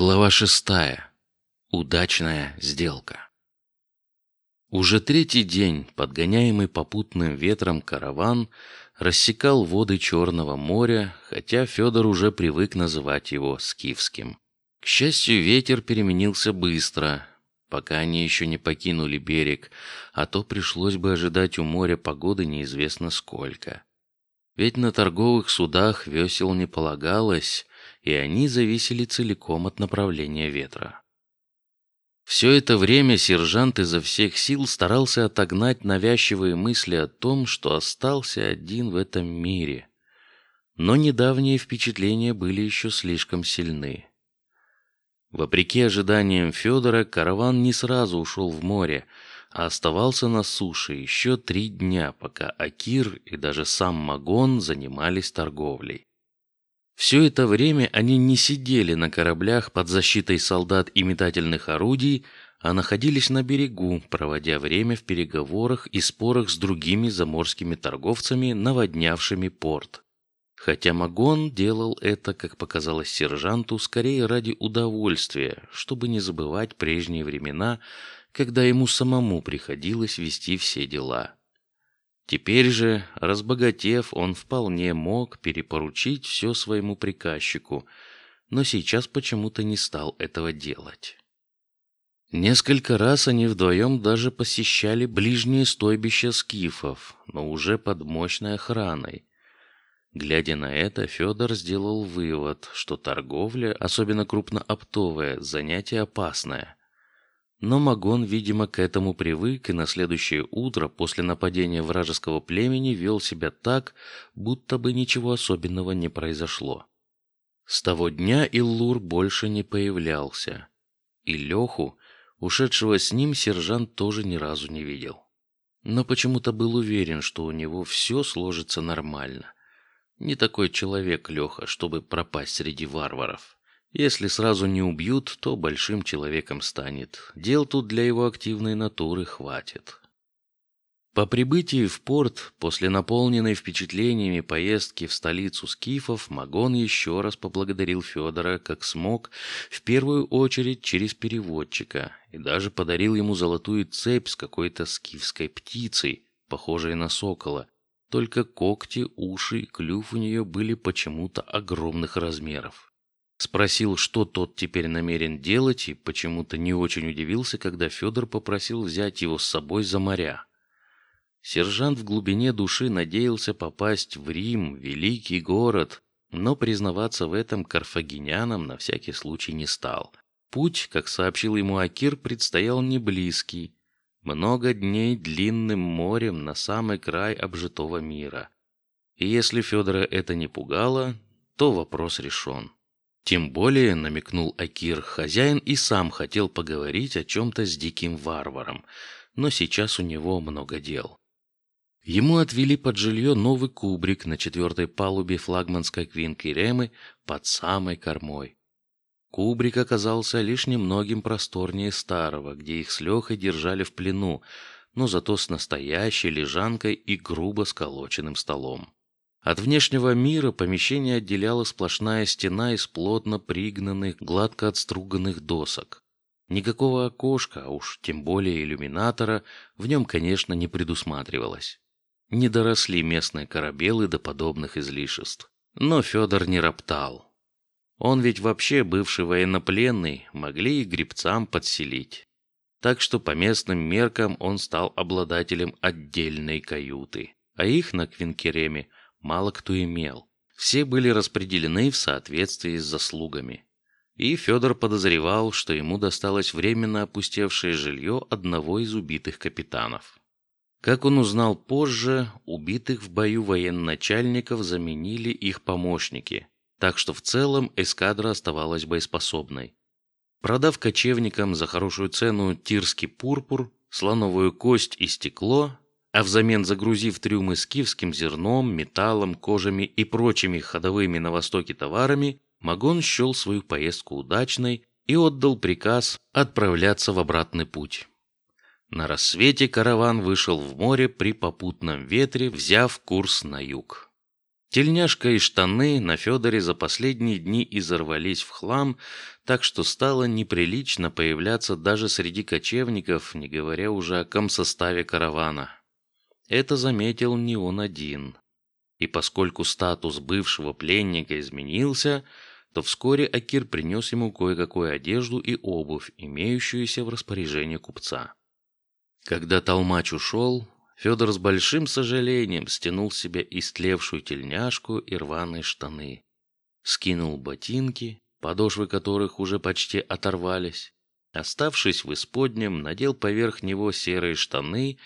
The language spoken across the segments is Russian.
Глава шестая. Удачная сделка. Уже третий день, подгоняемый попутным ветром караван рассекал воды Черного моря, хотя Федор уже привык называть его скифским. К счастью, ветер переменился быстро, пока они еще не покинули берег, а то пришлось бы ожидать у моря погоды неизвестно сколько. Ведь на торговых судах весел не полагалось, и они зависели целиком от направления ветра. Все это время сержант изо всех сил старался отогнать навязчивые мысли о том, что остался один в этом мире. Но недавние впечатления были еще слишком сильны. Вопреки ожиданиям Федора, караван не сразу ушел в море, а оставался на суше еще три дня, пока Акир и даже сам Магон занимались торговлей. Все это время они не сидели на кораблях под защитой солдат и метательных орудий, а находились на берегу, проводя время в переговорах и спорах с другими заморскими торговцами, наводнявшими порт. Хотя Магон делал это, как показалось сержанту, скорее ради удовольствия, чтобы не забывать прежние времена, когда ему самому приходилось вести все дела. Теперь же, разбогатев, он вполне мог перепоручить все своему приказчику, но сейчас почему-то не стал этого делать. Несколько раз они вдвоем даже посещали ближние стойбища скифов, но уже под мощной охраной. Глядя на это, Федор сделал вывод, что торговля, особенно крупнооптовая, занятие опасное. Но Магон, видимо, к этому привык и на следующее утро после нападения вражеского племени вел себя так, будто бы ничего особенного не произошло. С того дня Иллур больше не появлялся, и Леху, ушедшего с ним, сержант тоже ни разу не видел. Но почему-то был уверен, что у него все сложится нормально. Не такой человек Леха, чтобы пропасть среди варваров. Если сразу не убьют, то большим человеком станет. Дел тут для его активной натуры хватит. По прибытии в порт после наполненной впечатлениями поездки в столицу скифов, Магон еще раз поблагодарил Федора, как смог, в первую очередь через переводчика, и даже подарил ему золотую цепь с какой-то скифской птицей, похожей на сокола. Только когти, уши и клюв у нее были почему-то огромных размеров. Спросил, что тот теперь намерен делать, и почему-то не очень удивился, когда Федор попросил взять его с собой за моря. Сержант в глубине души надеялся попасть в Рим, великий город, но признаваться в этом карфагенянам на всякий случай не стал. Путь, как сообщил ему Акир, предстоял не близкий, много дней длинным морем на самый край обжитого мира. И если Федора это не пугало, то вопрос решен. Тем более, намекнул Акир, хозяин и сам хотел поговорить о чем-то с диким варваром, но сейчас у него много дел. Ему отвели под жилье новый кубрик на четвертой палубе флагманской квинки Ремы под самой кормой. Кубрик оказался лишь немногим просторнее старого, где их с Лехой держали в плену, но зато с настоящей лежанкой и грубо сколоченным столом. От внешнего мира помещение отделяла сплошная стена из плотно пригнанных, гладко отструганных досок. Никакого окошка, а уж тем более иллюминатора, в нем, конечно, не предусматривалось. Не доросли местные корабелы до подобных излишеств. Но Федор не роптал. Он ведь вообще бывший военнопленный, могли и гребцам подселить. Так что по местным меркам он стал обладателем отдельной каюты, а их на Квинкереме мало кто имел. Все были распределены в соответствии с заслугами. И Федор подозревал, что ему досталось временно опустевшее жилье одного из убитых капитанов. Как он узнал позже, убитых в бою военачальников заменили их помощники, так что в целом эскадра оставалась боеспособной. Продав кочевникам за хорошую цену тирский пурпур, слоновую кость и стекло, а взамен загрузив трюмы скифским зерном, металлом, кожами и прочими ходовыми на востоке товарами, Магон счел свою поездку удачной и отдал приказ отправляться в обратный путь. На рассвете караван вышел в море при попутном ветре, взяв курс на юг. Тельняшка и штаны на Федоре за последние дни изорвались в хлам, так что стало неприлично появляться даже среди кочевников, не говоря уже о комсоставе каравана. Это заметил не он один. И поскольку статус бывшего пленника изменился, то вскоре Акир принес ему кое-какую одежду и обувь, имеющуюся в распоряжении купца. Когда толмач ушел, Федор с большим сожалением стянул с себя истлевшую тельняшку и рваные штаны, скинул ботинки, подошвы которых уже почти оторвались, оставшись в исподнем, надел поверх него серые штаны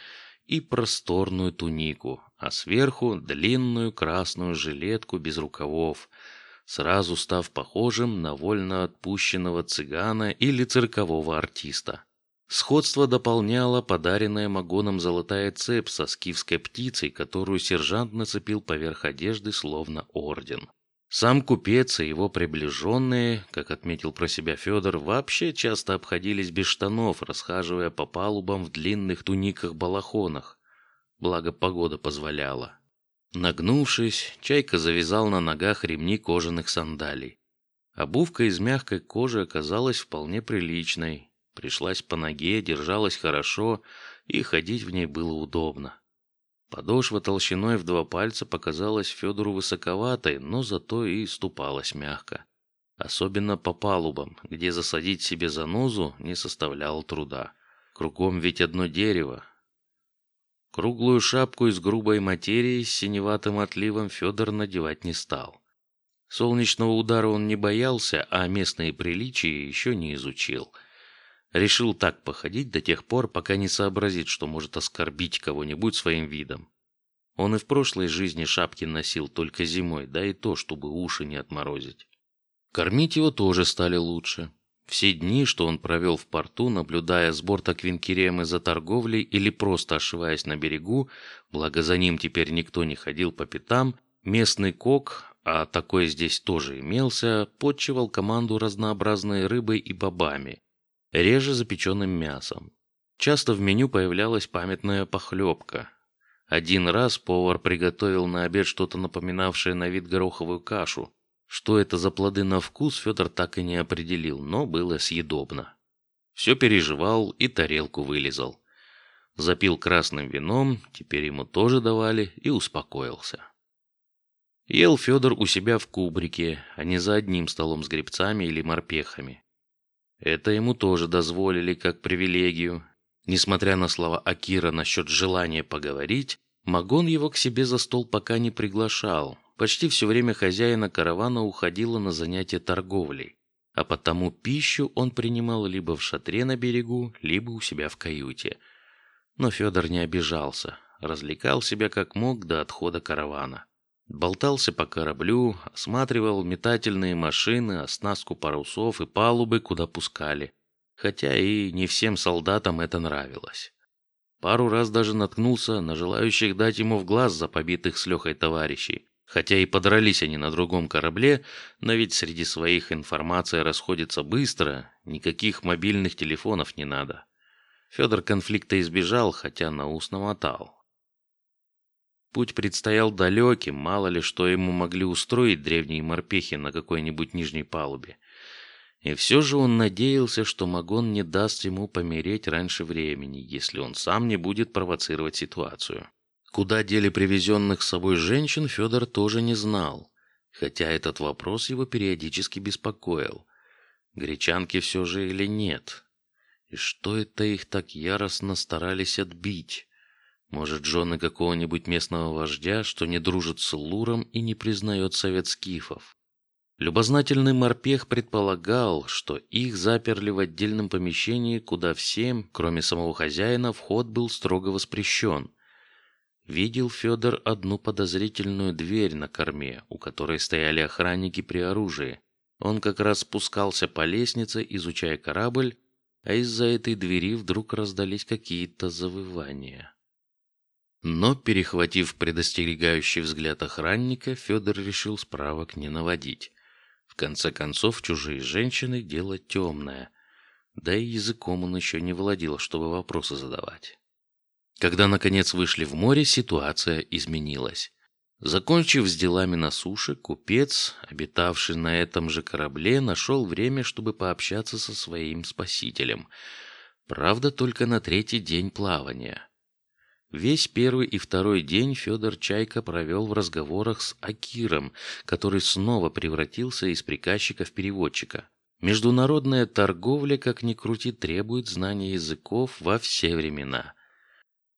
и просторную тунику, а сверху длинную красную жилетку без рукавов, сразу став похожим на вольно отпущенного цыгана или циркового артиста. Сходство дополняла подаренная Магоном золотая цепь со скифской птицей, которую сержант нацепил поверх одежды, словно орден. Сам купец и его приближенные, как отметил про себя Федор, вообще часто обходились без штанов, расхаживая по палубам в длинных туниках-балахонах. Благо погода позволяла. Нагнувшись, Чайка завязал на ногах ремни кожаных сандалий. Обувка из мягкой кожи оказалась вполне приличной. Пришлась по ноге, держалась хорошо, и ходить в ней было удобно. Подошва толщиной в два пальца показалась Федору высоковатой, но зато и ступалась мягко. Особенно по палубам, где засадить себе занозу не составляло труда. Кругом ведь одно дерево, Круглую шапку из грубой материи с синеватым отливом Федор надевать не стал. Солнечного удара он не боялся, а местные приличия еще не изучил. Решил так походить до тех пор, пока не сообразит, что может оскорбить кого-нибудь своим видом. Он и в прошлой жизни шапки носил только зимой, да и то, чтобы уши не отморозить. Кормить его тоже стали лучше. Все дни, что он провел в порту, наблюдая с борта Квинкеремы за торговлей или просто ошиваясь на берегу, благо за ним теперь никто не ходил по пятам, местный кок, а такой здесь тоже имелся, подчивал команду разнообразной рыбой и бобами, реже запеченным мясом. Часто в меню появлялась памятная похлебка. Один раз повар приготовил на обед что-то напоминавшее на вид гороховую кашу, что это за плоды на вкус, Федор так и не определил, но было съедобно. Все переживал и тарелку вылезал. Запил красным вином, теперь ему тоже давали, и успокоился. Ел Федор у себя в кубрике, а не за одним столом с гребцами или морпехами. Это ему тоже дозволили как привилегию. Несмотря на слова Акира насчет желания поговорить, Магон его к себе за стол пока не приглашал, Почти все время хозяина каравана уходило на занятия торговлей, а потому пищу он принимал либо в шатре на берегу, либо у себя в каюте. Но Федор не обижался, развлекал себя как мог до отхода каравана. Болтался по кораблю, осматривал метательные машины, оснастку парусов и палубы, куда пускали. Хотя и не всем солдатам это нравилось. Пару раз даже наткнулся на желающих дать ему в глаз за побитых с Лехой товарищей. Хотя и подрались они на другом корабле, но ведь среди своих информация расходится быстро, никаких мобильных телефонов не надо. Федор конфликта избежал, хотя на ус намотал. Путь предстоял далеким, мало ли что ему могли устроить древние морпехи на какой-нибудь нижней палубе. И все же он надеялся, что Магон не даст ему помереть раньше времени, если он сам не будет провоцировать ситуацию. Куда дели привезенных с собой женщин, Федор тоже не знал, хотя этот вопрос его периодически беспокоил. Гречанки все же или нет? И что это их так яростно старались отбить? Может, жены какого-нибудь местного вождя, что не дружит с Луром и не признает совет скифов? Любознательный морпех предполагал, что их заперли в отдельном помещении, куда всем, кроме самого хозяина, вход был строго воспрещен. Видел Федор одну подозрительную дверь на корме, у которой стояли охранники при оружии. Он как раз спускался по лестнице, изучая корабль, а из-за этой двери вдруг раздались какие-то завывания. Но перехватив предостерегающий взгляд охранника, Федор решил справок не наводить. В конце концов, чужие женщины дело темное, да и языком он еще не владел, чтобы вопросы задавать. Когда наконец вышли в море, ситуация изменилась. Закончив с делами на суше, купец, обитавший на этом же корабле, нашел время, чтобы пообщаться со своим спасителем. Правда, только на третий день плавания. Весь первый и второй день Федор Чайка провел в разговорах с Акиром, который снова превратился из приказчика в переводчика. Международная торговля, как ни крути, требует знания языков во все времена.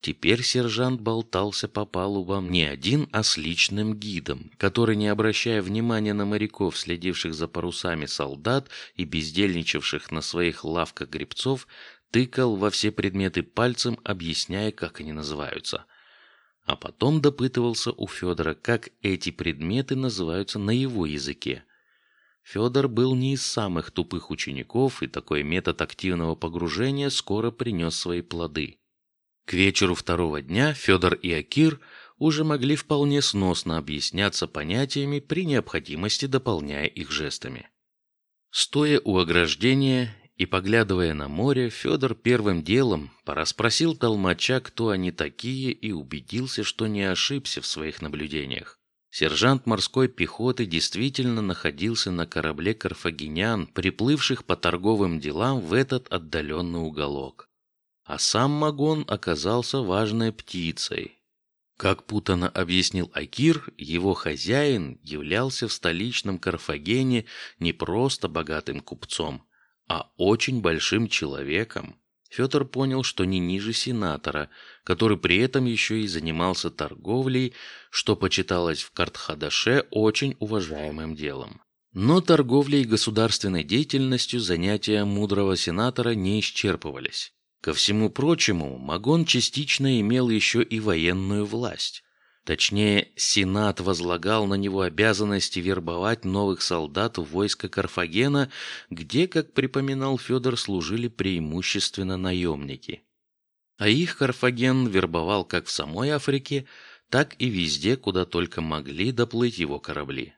Теперь сержант болтался по палубам не один, а с личным гидом, который, не обращая внимания на моряков, следивших за парусами солдат и бездельничавших на своих лавках гребцов, тыкал во все предметы пальцем, объясняя, как они называются. А потом допытывался у Федора, как эти предметы называются на его языке. Федор был не из самых тупых учеников, и такой метод активного погружения скоро принес свои плоды. К вечеру второго дня Федор и Акир уже могли вполне сносно объясняться понятиями при необходимости, дополняя их жестами. Стоя у ограждения и поглядывая на море, Федор первым делом пораспросил толмача, кто они такие, и убедился, что не ошибся в своих наблюдениях. Сержант морской пехоты действительно находился на корабле карфагенян, приплывших по торговым делам в этот отдаленный уголок. А сам Магон оказался важной птицей. Как путано объяснил Акир, его хозяин являлся в столичном Карфагене не просто богатым купцом, а очень большим человеком. Федор понял, что не ниже сенатора, который при этом еще и занимался торговлей, что почиталось в Картхадаше очень уважаемым делом. Но торговлей и государственной деятельностью занятия мудрого сенатора не исчерпывались. Ко всему прочему, Магон частично имел еще и военную власть. Точнее, Сенат возлагал на него обязанности вербовать новых солдат в войско Карфагена, где, как припоминал Федор, служили преимущественно наемники. А их Карфаген вербовал как в самой Африке, так и везде, куда только могли доплыть его корабли.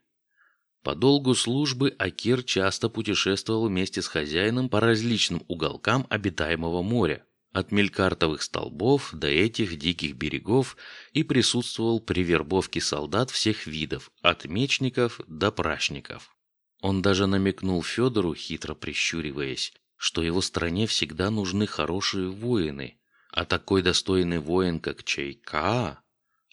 По долгу службы Акир часто путешествовал вместе с хозяином по различным уголкам обитаемого моря, от мелькартовых столбов до этих диких берегов и присутствовал при вербовке солдат всех видов, от мечников до прачников. Он даже намекнул Федору, хитро прищуриваясь, что его стране всегда нужны хорошие воины, а такой достойный воин, как Чайка,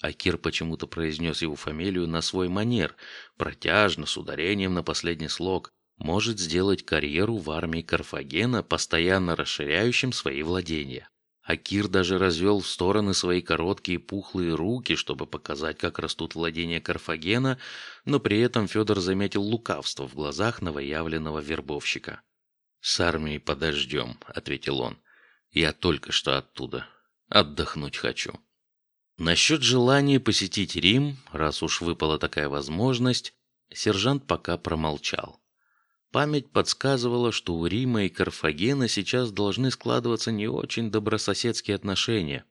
Акир почему-то произнес его фамилию на свой манер, протяжно, с ударением на последний слог, может сделать карьеру в армии Карфагена, постоянно расширяющим свои владения. Акир даже развел в стороны свои короткие пухлые руки, чтобы показать, как растут владения Карфагена, но при этом Федор заметил лукавство в глазах новоявленного вербовщика. С армией подождем, ответил он. Я только что оттуда. Отдохнуть хочу. Насчет желания посетить Рим, раз уж выпала такая возможность, сержант пока промолчал. Память подсказывала, что у Рима и Карфагена сейчас должны складываться не очень добрососедские отношения.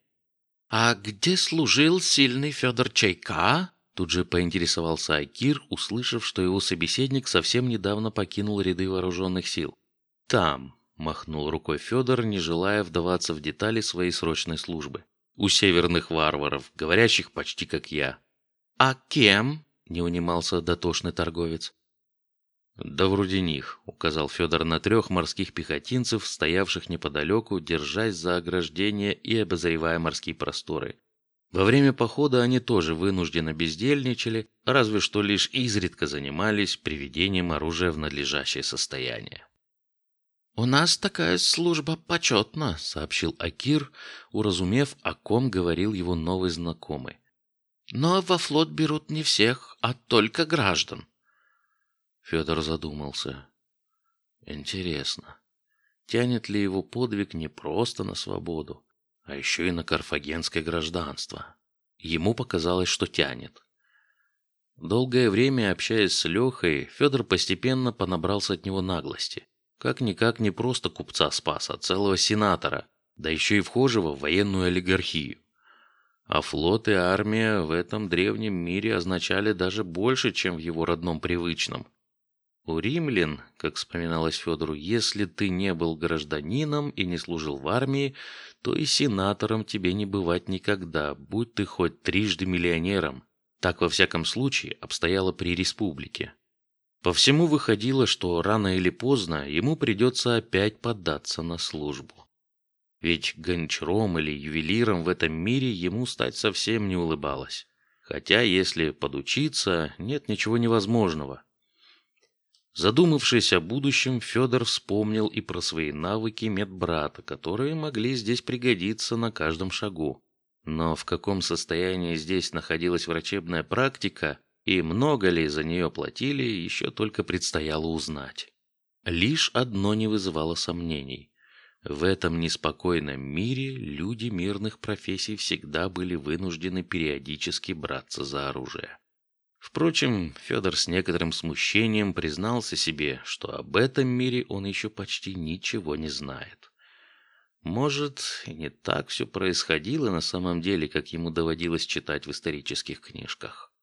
А где служил сильный Федор Чайка? Тут же поинтересовался Акир, услышав, что его собеседник совсем недавно покинул ряды вооруженных сил. Там, махнул рукой Федор, не желая вдаваться в детали своей срочной службы. У северных варваров, говорящих почти как я. А кем? Не унимался дотошный торговец. Да вроде них, указал Федор на трех морских пехотинцев, стоявших неподалеку, держась за ограждение и обозревая морские просторы. Во время похода они тоже вынужденно бездельничали, разве что лишь изредка занимались приведением оружия в надлежащее состояние. У нас такая служба почетна, сообщил Акир, уразумев, о ком говорил его новый знакомый. Но во флот берут не всех, а только граждан. Федор задумался. Интересно, тянет ли его подвиг не просто на свободу, а еще и на карфагенское гражданство? Ему показалось, что тянет. Долгое время общаясь с Лехой, Федор постепенно понабрался от него наглости. Как никак не просто купца спас, а целого сенатора, да еще и вхожего в военную олигархию. А флот и армия в этом древнем мире означали даже больше, чем в его родном привычном. У римлян, как вспоминалось Федору, если ты не был гражданином и не служил в армии, то и сенатором тебе не бывать никогда, будь ты хоть трижды миллионером. Так во всяком случае обстояло при республике. По всему выходило, что рано или поздно ему придется опять поддаться на службу. Ведь гончаром или ювелиром в этом мире ему стать совсем не улыбалось. Хотя, если подучиться, нет ничего невозможного. Задумавшись о будущем, Федор вспомнил и про свои навыки медбрата, которые могли здесь пригодиться на каждом шагу. Но в каком состоянии здесь находилась врачебная практика, и много ли за нее платили, еще только предстояло узнать. Лишь одно не вызывало сомнений. В этом неспокойном мире люди мирных профессий всегда были вынуждены периодически браться за оружие. Впрочем, Федор с некоторым смущением признался себе, что об этом мире он еще почти ничего не знает. Может, и не так все происходило на самом деле, как ему доводилось читать в исторических книжках.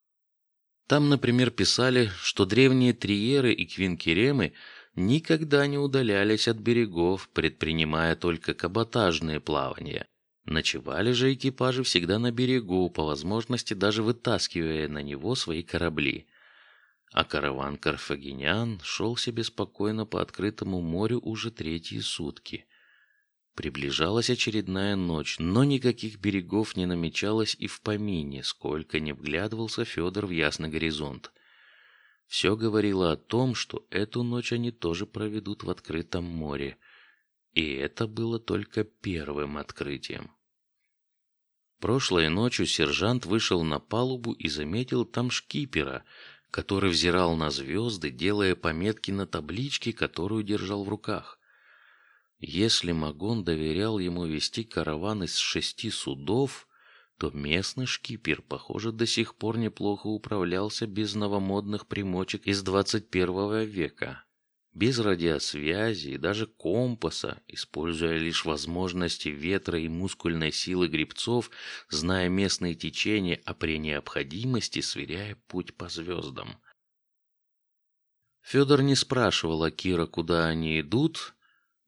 Там, например, писали, что древние триеры и квинкеремы никогда не удалялись от берегов, предпринимая только каботажные плавания. Ночевали же экипажи всегда на берегу, по возможности даже вытаскивая на него свои корабли. А караван карфагенян шел себе спокойно по открытому морю уже третьи сутки. Приближалась очередная ночь, но никаких берегов не намечалось и в помине, сколько не вглядывался Федор в ясный горизонт. Все говорило о том, что эту ночь они тоже проведут в открытом море, и это было только первым открытием. Прошлой ночью сержант вышел на палубу и заметил там шкипера, который взирал на звезды, делая пометки на табличке, которую держал в руках. Если Магон доверял ему вести караван из шести судов, то местный шкипер, похоже, до сих пор неплохо управлялся без новомодных примочек из двадцать первого века, без радиосвязи и даже компаса, используя лишь возможности ветра и мускульной силы грибцов, зная местные течения, а при необходимости сверяя путь по звездам. Федор не спрашивал Акира, куда они идут,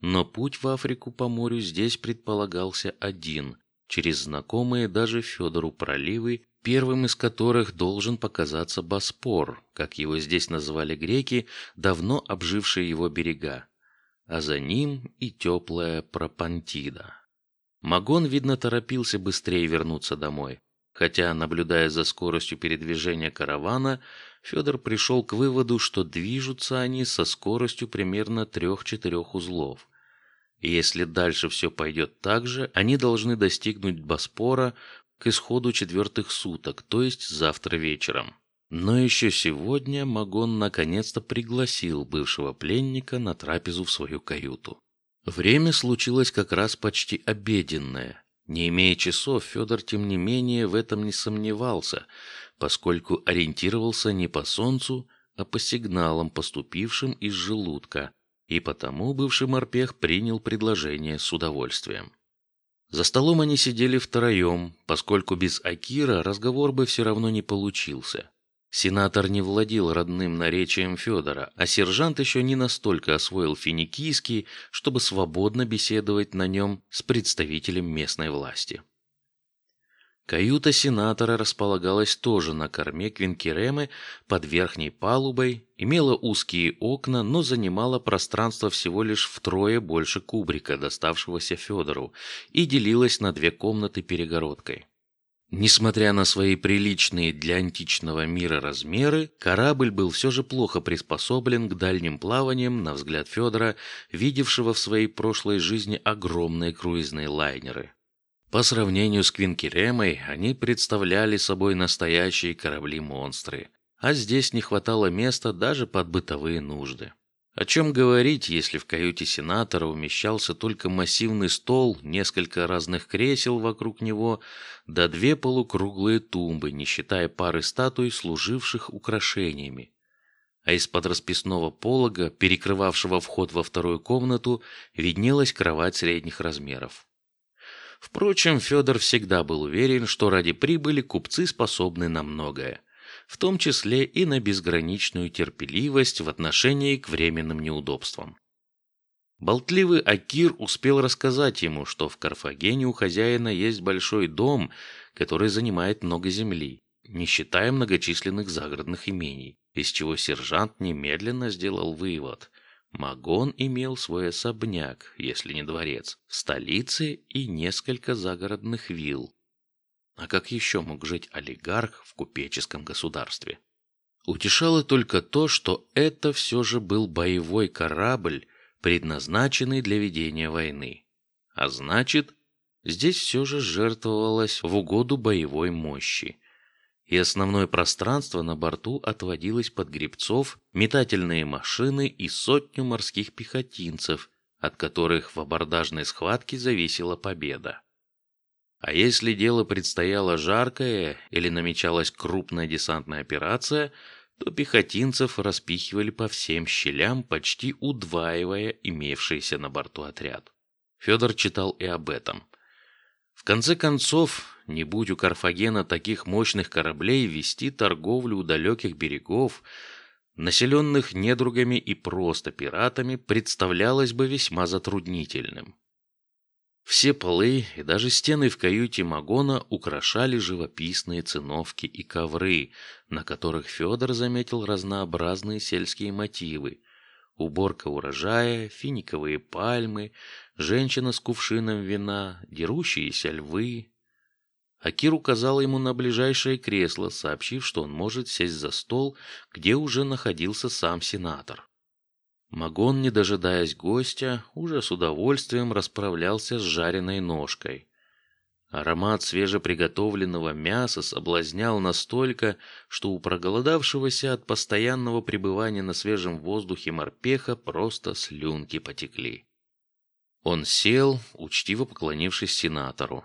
но путь в Африку по морю здесь предполагался один, через знакомые даже Федору проливы, первым из которых должен показаться Боспор, как его здесь называли греки, давно обжившие его берега, а за ним и теплая Пропантида. Магон видно торопился быстрее вернуться домой, хотя, наблюдая за скоростью передвижения каравана, Федор пришел к выводу, что движутся они со скоростью примерно трех-четырех узлов. И если дальше все пойдет так же, они должны достигнуть Боспора к исходу четвертых суток, то есть завтра вечером. Но еще сегодня Магон наконец-то пригласил бывшего пленника на трапезу в свою каюту. Время случилось как раз почти обеденное. Не имея часов, Федор тем не менее в этом не сомневался, поскольку ориентировался не по солнцу, а по сигналам, поступившим из желудка, и потому бывший морпех принял предложение с удовольствием. За столом они сидели втроем, поскольку без Акира разговор бы все равно не получился. Сенатор не владел родным наречием Федора, а сержант еще не настолько освоил финикийский, чтобы свободно беседовать на нем с представителем местной власти. Каюта сенатора располагалась тоже на корме Квинкеремы под верхней палубой, имела узкие окна, но занимала пространство всего лишь втрое больше кубрика, доставшегося Федору, и делилась на две комнаты перегородкой. Несмотря на свои приличные для античного мира размеры, корабль был все же плохо приспособлен к дальним плаваниям, на взгляд Федора, видевшего в своей прошлой жизни огромные круизные лайнеры. По сравнению с Квинкеремой, они представляли собой настоящие корабли-монстры, а здесь не хватало места даже под бытовые нужды. О чем говорить, если в каюте сенатора умещался только массивный стол, несколько разных кресел вокруг него, да две полукруглые тумбы, не считая пары статуй, служивших украшениями. А из-под расписного полога, перекрывавшего вход во вторую комнату, виднелась кровать средних размеров. Впрочем, Федор всегда был уверен, что ради прибыли купцы способны на многое, в том числе и на безграничную терпеливость в отношении к временным неудобствам. Болтливый Акир успел рассказать ему, что в Карфагене у хозяина есть большой дом, который занимает много земли, не считая многочисленных загородных имений, из чего сержант немедленно сделал вывод. Магон имел свой особняк, если не дворец, в столице и несколько загородных вилл. А как еще мог жить олигарх в купеческом государстве? Утешало только то, что это все же был боевой корабль, предназначенный для ведения войны. А значит, здесь все же жертвовалось в угоду боевой мощи. И основное пространство на борту отводилось под гребцов, метательные машины и сотню морских пехотинцев, от которых в абордажной схватке зависела победа. А если дело предстояло жаркое или намечалась крупная десантная операция, то пехотинцев распихивали по всем щелям, почти удваивая имевшийся на борту отряд. Федор читал и об этом. В конце концов, не будь у Карфагена таких мощных кораблей, вести торговлю у далеких берегов, населенных недругами и просто пиратами, представлялось бы весьма затруднительным. Все полы и даже стены в каюте Магона украшали живописные циновки и ковры, на которых Федор заметил разнообразные сельские мотивы: уборка урожая, финиковые пальмы, женщина с кувшином вина, дерущиеся львы. Акир указал ему на ближайшее кресло, сообщив, что он может сесть за стол, где уже находился сам сенатор. Магон, не дожидаясь гостя, уже с удовольствием расправлялся с жареной ножкой. Аромат свежеприготовленного мяса соблазнял настолько, что у проголодавшегося от постоянного пребывания на свежем воздухе морпеха просто слюнки потекли. Он сел, учтиво поклонившись сенатору.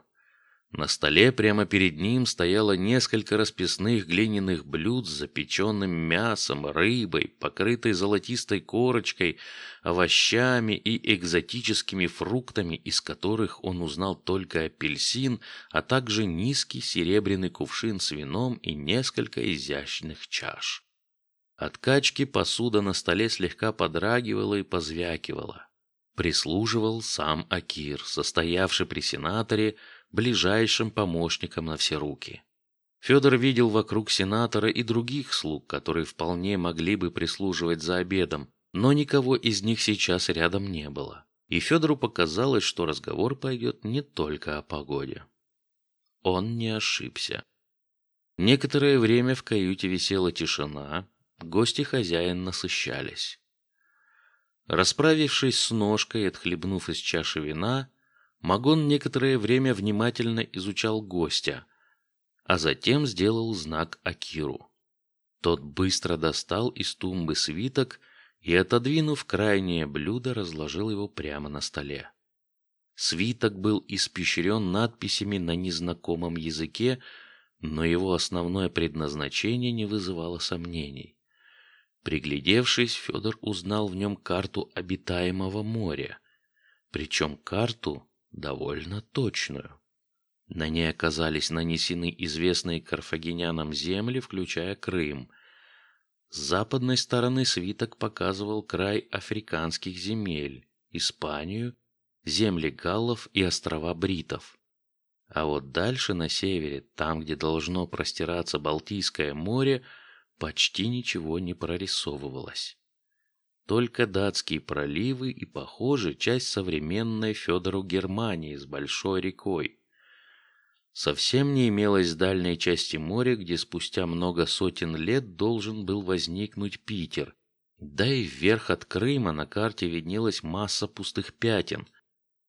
На столе прямо перед ним стояло несколько расписных глиняных блюд с запеченным мясом, рыбой, покрытой золотистой корочкой, овощами и экзотическими фруктами, из которых он узнал только апельсин, а также низкий серебряный кувшин с вином и несколько изящных чаш. От качки посуда на столе слегка подрагивала и позвякивала. Прислуживал сам Акир, состоявший при сенаторе ближайшим помощником на все руки. Федор видел вокруг сенатора и других слуг, которые вполне могли бы прислуживать за обедом, но никого из них сейчас рядом не было. И Федору показалось, что разговор пойдет не только о погоде. Он не ошибся. Некоторое время в каюте висела тишина, гости хозяин насыщались. Расправившись с ножкой и отхлебнув из чаши вина, Магон некоторое время внимательно изучал гостя, а затем сделал знак Акиру. Тот быстро достал из тумбы свиток и, отодвинув крайнее блюдо, разложил его прямо на столе. Свиток был испещрен надписями на незнакомом языке, но его основное предназначение не вызывало сомнений. Приглядевшись, Федор узнал в нем карту обитаемого моря, причем карту довольно точную. На ней оказались нанесены известные карфагенянам земли, включая Крым. С западной стороны свиток показывал край африканских земель, Испанию, земли галлов и острова бритов. А вот дальше на севере, там, где должно простираться Балтийское море, почти ничего не прорисовывалось. Только датские проливы и, похоже, часть современной Федору Германии с большой рекой. Совсем не имелось дальней части моря, где спустя много сотен лет должен был возникнуть Питер. Да и вверх от Крыма на карте виднелась масса пустых пятен.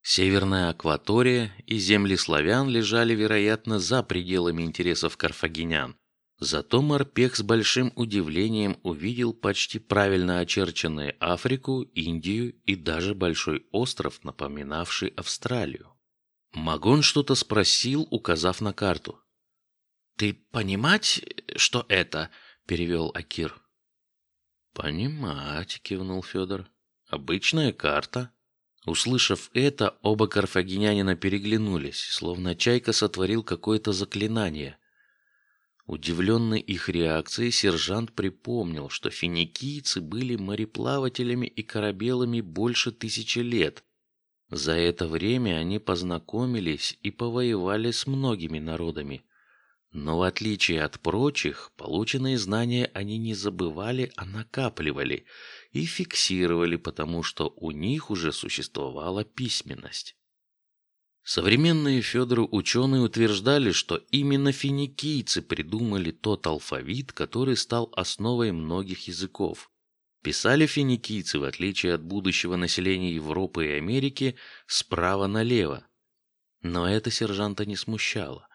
Северная акватория и земли славян лежали, вероятно, за пределами интересов карфагенян. Зато морпех с большим удивлением увидел почти правильно очерченные Африку, Индию и даже большой остров, напоминавший Австралию. Магон что-то спросил, указав на карту. Ты понимать, что это? перевел Акир. Понимать, кивнул Федор. Обычная карта. Услышав это, оба карфагенянина переглянулись, словно чайка сотворил какое-то заклинание. Удивленный их реакцией, сержант припомнил, что финикийцы были мореплавателями и корабелами больше тысячи лет. За это время они познакомились и повоевали с многими народами. Но в отличие от прочих, полученные знания они не забывали, а накапливали и фиксировали, потому что у них уже существовала письменность. Современные Федору ученые утверждали, что именно финикийцы придумали тот алфавит, который стал основой многих языков. Писали финикийцы, в отличие от будущего населения Европы и Америки, справа налево. Но это сержанта не смущало.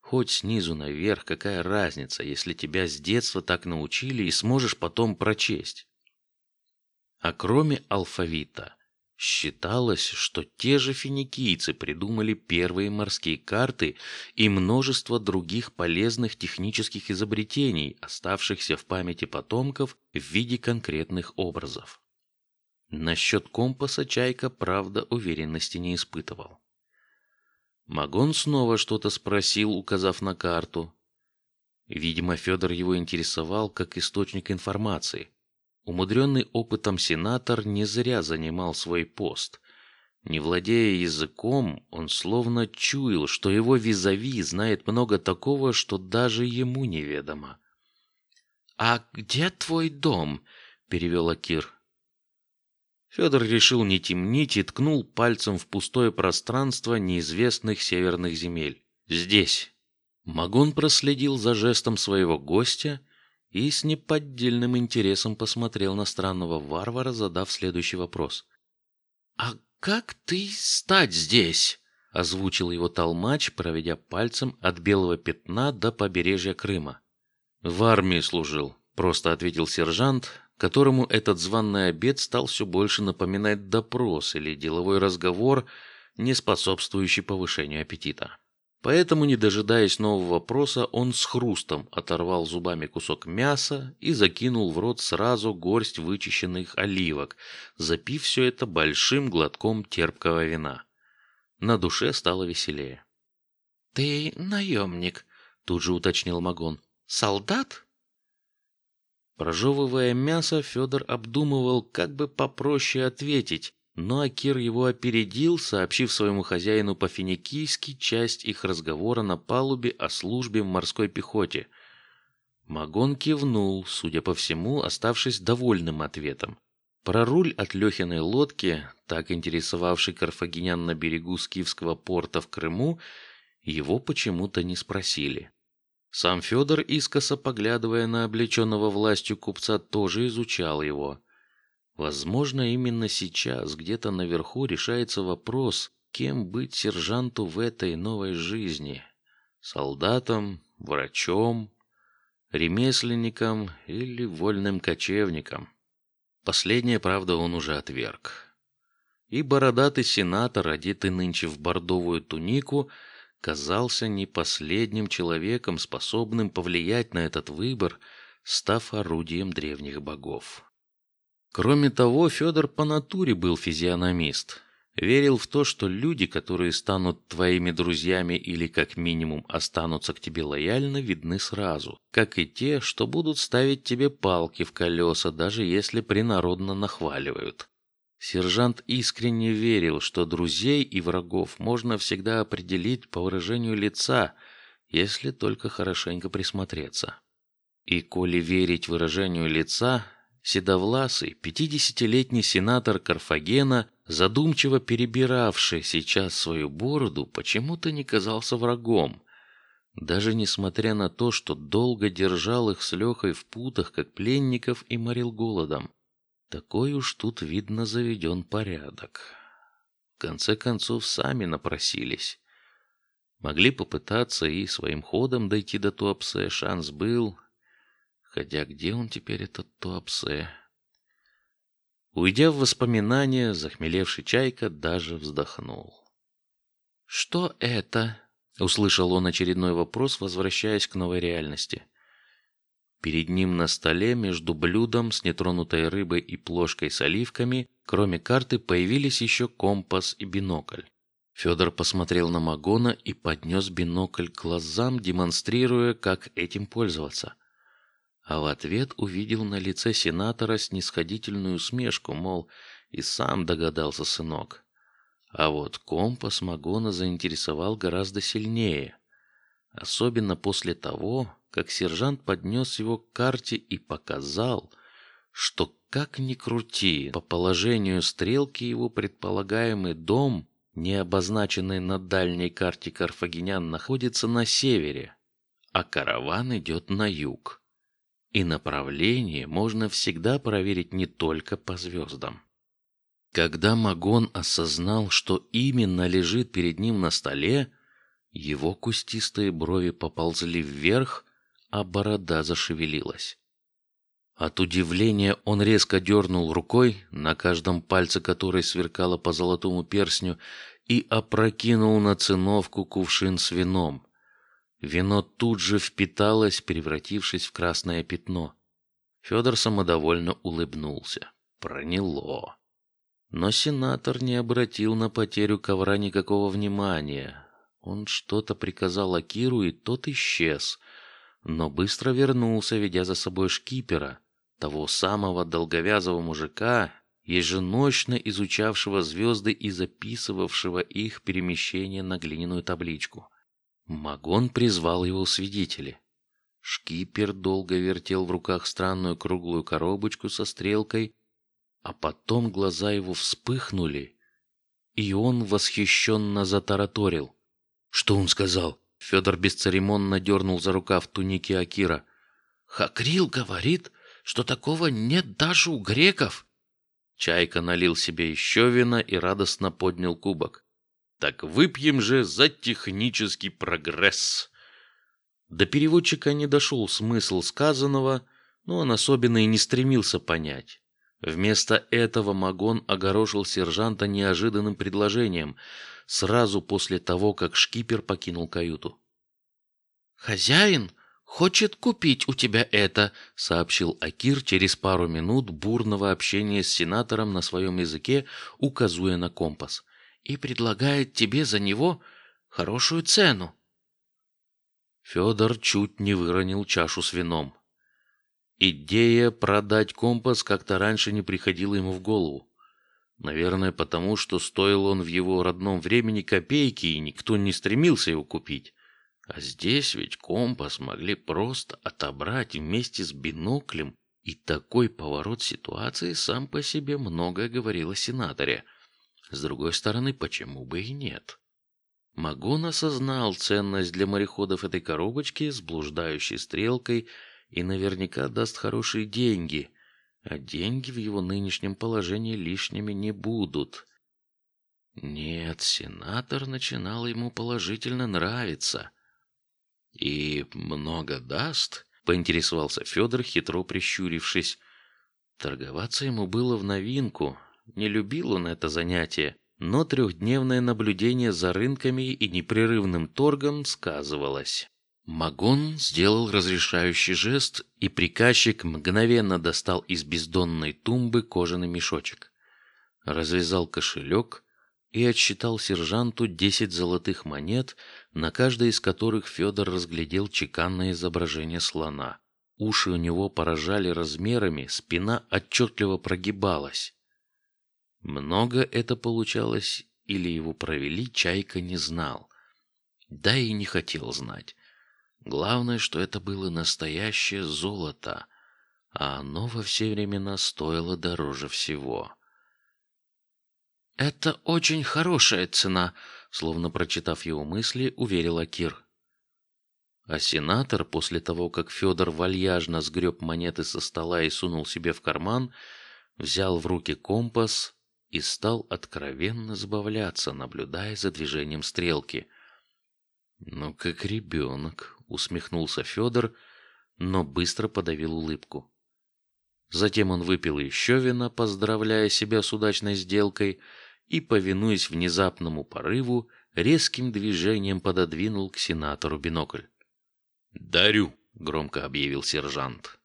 Хоть снизу наверх, какая разница, если тебя с детства так научили и сможешь потом прочесть. А кроме алфавита, считалось, что те же финикийцы придумали первые морские карты и множество других полезных технических изобретений, оставшихся в памяти потомков в виде конкретных образов. Насчет компаса Чайка, правда, уверенности не испытывал. Магон снова что-то спросил, указав на карту. Видимо, Федор его интересовал как источник информации. Умудренный опытом сенатор не зря занимал свой пост. Не владея языком, он словно чуял, что его визави знает много такого, что даже ему неведомо. А где твой дом? перевел Акир. Федор решил не темнить и ткнул пальцем в пустое пространство неизвестных северных земель. Здесь. Магон проследил за жестом своего гостя и с неподдельным интересом посмотрел на странного варвара, задав следующий вопрос: "А как ты стать здесь?" озвучил его толмач, проведя пальцем от белого пятна до побережья Крыма. В армии служил, просто ответил сержант, которому этот званный обед стал все больше напоминать допрос или деловой разговор, не способствующий повышению аппетита. Поэтому, не дожидаясь нового вопроса, он с хрустом оторвал зубами кусок мяса и закинул в рот сразу горсть вычищенных оливок, запив все это большим глотком терпкого вина. На душе стало веселее. Ты наемник, тут же уточнил Магон. Солдат? Прожевывая мясо, Федор обдумывал, как бы попроще ответить, но Акир его опередил, сообщив своему хозяину по-финикийски часть их разговора на палубе о службе в морской пехоте. Магон кивнул, судя по всему, оставшись довольным ответом. Про руль от Лехиной лодки, так интересовавший карфагенян на берегу скифского порта в Крыму, его почему-то не спросили. Сам Федор искоса поглядывая на облеченного властью купца, тоже изучал его. Возможно, именно сейчас где-то наверху решается вопрос, кем быть сержанту в этой новой жизни: солдатом, врачом, ремесленником или вольным кочевником. Последнее, правда, он уже отверг. И бородатый сенатор, одетый нынче в бордовую тунику, казался не последним человеком, способным повлиять на этот выбор, став орудием древних богов. Кроме того, Федор по натуре был физиономист. Верил в то, что люди, которые станут твоими друзьями или как минимум останутся к тебе лояльно, видны сразу, как и те, что будут ставить тебе палки в колеса, даже если принародно нахваливают. Сержант искренне верил, что друзей и врагов можно всегда определить по выражению лица, если только хорошенько присмотреться. И коли верить выражению лица, седовласый пятидесятилетний сенатор Карфагена, задумчиво перебиравший сейчас свою бороду, почему-то не казался врагом, даже несмотря на то, что долго держал их с Лехой в путах, как пленников, и морил голодом. Такой уж тут видно заведен порядок. В конце концов сами напросились. Могли попытаться и своим ходом дойти до Туапсе, шанс был. Хотя где он теперь этот Туапсе? Уйдя в воспоминания, захмелевший чайка даже вздохнул. Что это? Услышал он очередной вопрос, возвращаясь к новой реальности. Перед ним на столе между блюдом с нетронутой рыбой и плошкой с оливками, кроме карты, появились еще компас и бинокль. Федор посмотрел на Магона и поднес бинокль к глазам, демонстрируя, как этим пользоваться. А в ответ увидел на лице сенатора снисходительную усмешку, мол, и сам догадался, сынок. А вот компас Магона заинтересовал гораздо сильнее. особенно после того, как сержант поднес его к карте и показал, что как ни крути, по положению стрелки его предполагаемый дом, не обозначенный на дальней карте карфагенян, находится на севере, а караван идет на юг. И направление можно всегда проверить не только по звездам. Когда Магон осознал, что именно лежит перед ним на столе, его кустистые брови поползли вверх, а борода зашевелилась. От удивления он резко дернул рукой, на каждом пальце которой сверкало по золотому перстню, и опрокинул на циновку кувшин с вином. Вино тут же впиталось, превратившись в красное пятно. Федор самодовольно улыбнулся. Проняло. Но сенатор не обратил на потерю ковра никакого внимания. Он что-то приказал Акиру, и тот исчез, но быстро вернулся, ведя за собой шкипера, того самого долговязого мужика, еженочно изучавшего звезды и записывавшего их перемещение на глиняную табличку. Магон призвал его свидетели. Шкипер долго вертел в руках странную круглую коробочку со стрелкой, а потом глаза его вспыхнули, и он восхищенно затараторил. Что он сказал? Федор бесцеремонно дернул за рукав туники Акира. Хакрил говорит, что такого нет даже у греков. Чайка налил себе еще вина и радостно поднял кубок. Так выпьем же за технический прогресс. До переводчика не дошел смысл сказанного, но он особенно и не стремился понять. Вместо этого Магон огорошил сержанта неожиданным предложением сразу после того, как шкипер покинул каюту. Хозяин хочет купить у тебя это, сообщил Акир через пару минут бурного общения с сенатором на своем языке, указывая на компас, и предлагает тебе за него хорошую цену. Федор чуть не выронил чашу с вином. Идея продать компас как-то раньше не приходила ему в голову. Наверное, потому что стоил он в его родном времени копейки, и никто не стремился его купить. А здесь ведь компас могли просто отобрать вместе с биноклем, и такой поворот ситуации сам по себе многое говорил о сенаторе. С другой стороны, почему бы и нет? Магон осознал ценность для мореходов этой коробочки с блуждающей стрелкой и наверняка даст хорошие деньги, а деньги в его нынешнем положении лишними не будут. Нет, сенатор начинал ему положительно нравиться. И много даст? Поинтересовался Федор, хитро прищурившись. Торговаться ему было в новинку. Не любил он это занятие, но трехдневное наблюдение за рынками и непрерывным торгом сказывалось. Магон сделал разрешающий жест, и приказчик мгновенно достал из бездонной тумбы кожаный мешочек, развязал кошелек и отсчитал сержанту десять золотых монет, на каждой из которых Федор разглядел чеканное изображение слона. Уши у него поражали размерами, спина отчетливо прогибалась. Много это получалось или его провели, Чайка не знал, да и не хотел знать. Главное, что это было настоящее золото, а оно во все времена стоило дороже всего. Это очень хорошая цена, словно прочитав его мысли, уверил Акир. А сенатор после того, как Федор вальяжно сгреб монеты со стола и сунул себе в карман, взял в руки компас и стал откровенно забавляться, наблюдая за движением стрелки. Ну как ребенок, усмехнулся Федор, но быстро подавил улыбку. Затем он выпил еще вина, поздравляя себя с удачной сделкой, и, повинуясь внезапному порыву, резким движением пододвинул к сенатору бинокль. Дарю, громко объявил сержант.